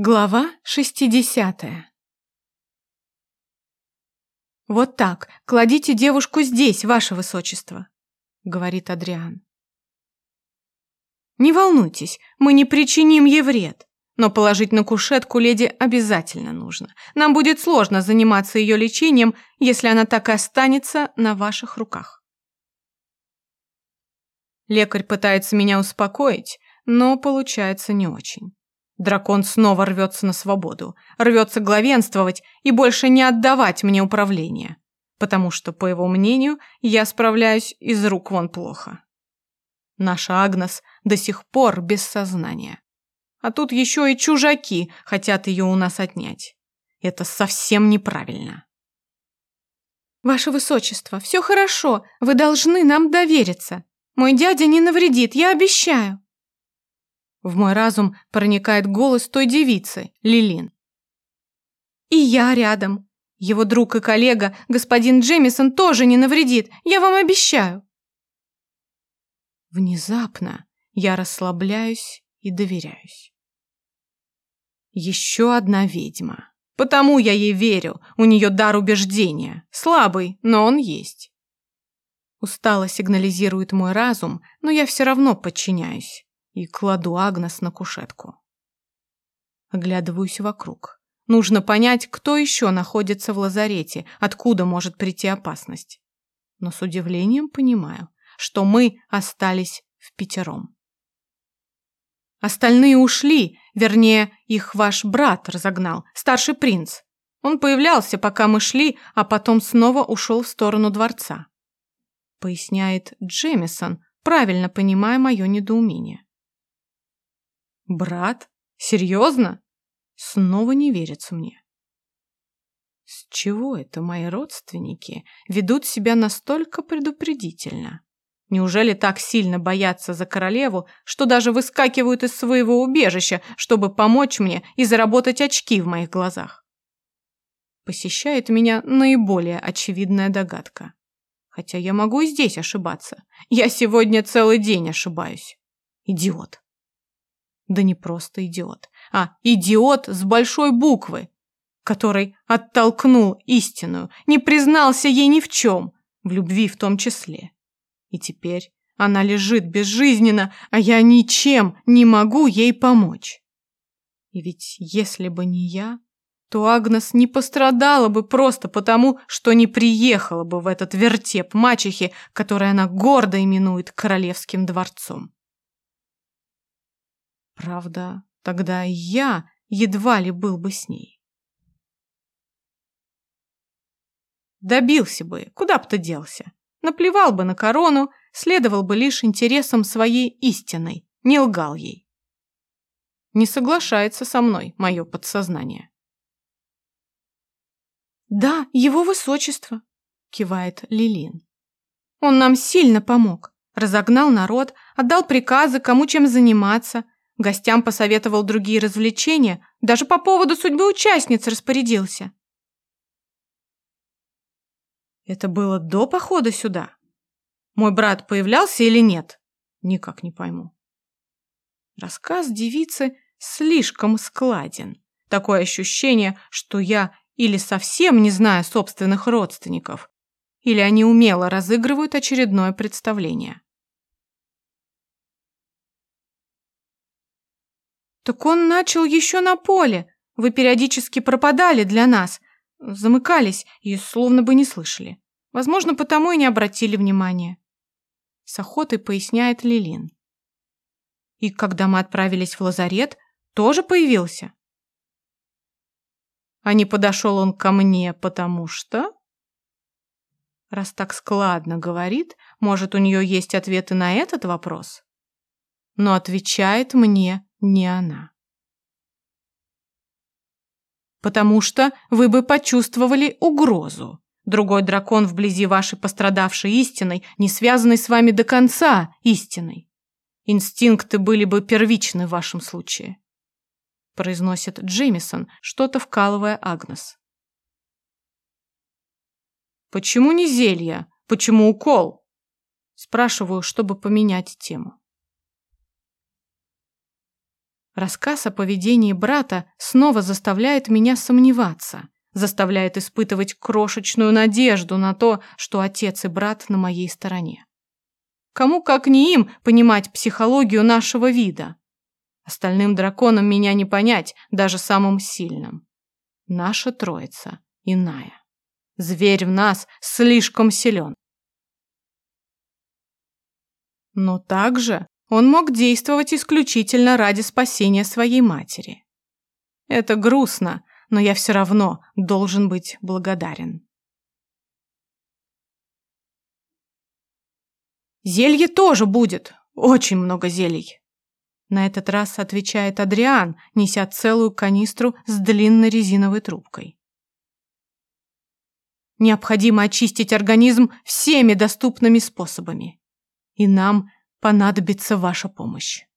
Глава 60 «Вот так, кладите девушку здесь, ваше высочество», — говорит Адриан. «Не волнуйтесь, мы не причиним ей вред, но положить на кушетку леди обязательно нужно. Нам будет сложно заниматься ее лечением, если она так и останется на ваших руках». Лекарь пытается меня успокоить, но получается не очень. Дракон снова рвется на свободу, рвется главенствовать и больше не отдавать мне управление, потому что, по его мнению, я справляюсь из рук вон плохо. Наша Агнес до сих пор без сознания. А тут еще и чужаки хотят ее у нас отнять. Это совсем неправильно. Ваше Высочество, все хорошо, вы должны нам довериться. Мой дядя не навредит, я обещаю. В мой разум проникает голос той девицы, Лилин. И я рядом. Его друг и коллега, господин Джемисон, тоже не навредит, я вам обещаю. Внезапно я расслабляюсь и доверяюсь. Еще одна ведьма. Потому я ей верю, у нее дар убеждения. Слабый, но он есть. Устало сигнализирует мой разум, но я все равно подчиняюсь и кладу Агнес на кушетку. Оглядываюсь вокруг. Нужно понять, кто еще находится в лазарете, откуда может прийти опасность. Но с удивлением понимаю, что мы остались в пятером. Остальные ушли, вернее, их ваш брат разогнал, старший принц. Он появлялся, пока мы шли, а потом снова ушел в сторону дворца. Поясняет Джемисон, правильно понимая мое недоумение. Брат? Серьезно? Снова не верится мне. С чего это мои родственники ведут себя настолько предупредительно? Неужели так сильно боятся за королеву, что даже выскакивают из своего убежища, чтобы помочь мне и заработать очки в моих глазах? Посещает меня наиболее очевидная догадка. Хотя я могу и здесь ошибаться. Я сегодня целый день ошибаюсь. Идиот. Да не просто идиот, а идиот с большой буквы, который оттолкнул истинную, не признался ей ни в чем, в любви в том числе. И теперь она лежит безжизненно, а я ничем не могу ей помочь. И ведь если бы не я, то Агнес не пострадала бы просто потому, что не приехала бы в этот вертеп мачехи, который она гордо именует королевским дворцом. Правда, тогда я едва ли был бы с ней. Добился бы, куда б ты делся. Наплевал бы на корону, следовал бы лишь интересам своей истиной, не лгал ей. Не соглашается со мной мое подсознание. «Да, его высочество», — кивает Лилин. «Он нам сильно помог, разогнал народ, отдал приказы, кому чем заниматься, Гостям посоветовал другие развлечения, даже по поводу судьбы участниц распорядился. Это было до похода сюда? Мой брат появлялся или нет? Никак не пойму. Рассказ девицы слишком складен. Такое ощущение, что я или совсем не знаю собственных родственников, или они умело разыгрывают очередное представление. Так он начал еще на поле. Вы периодически пропадали для нас, замыкались и словно бы не слышали. Возможно, потому и не обратили внимания. С охотой поясняет Лилин. И когда мы отправились в лазарет, тоже появился. А не подошел он ко мне, потому что... Раз так складно говорит, может, у нее есть ответы на этот вопрос? Но отвечает мне не она. Потому что вы бы почувствовали угрозу. Другой дракон вблизи вашей пострадавшей истиной, не связанной с вами до конца истиной. Инстинкты были бы первичны в вашем случае. Произносит Джеймисон, что-то вкалывая Агнес. Почему не зелье? Почему укол? Спрашиваю, чтобы поменять тему. Рассказ о поведении брата снова заставляет меня сомневаться, заставляет испытывать крошечную надежду на то, что отец и брат на моей стороне. Кому, как не им, понимать психологию нашего вида? Остальным драконам меня не понять, даже самым сильным. Наша троица иная. Зверь в нас слишком силен. Но также он мог действовать исключительно ради спасения своей матери. Это грустно, но я все равно должен быть благодарен. Зелье тоже будет, очень много зелий. На этот раз отвечает Адриан, неся целую канистру с длинной резиновой трубкой. Необходимо очистить организм всеми доступными способами. И нам понадобится ваша помощь.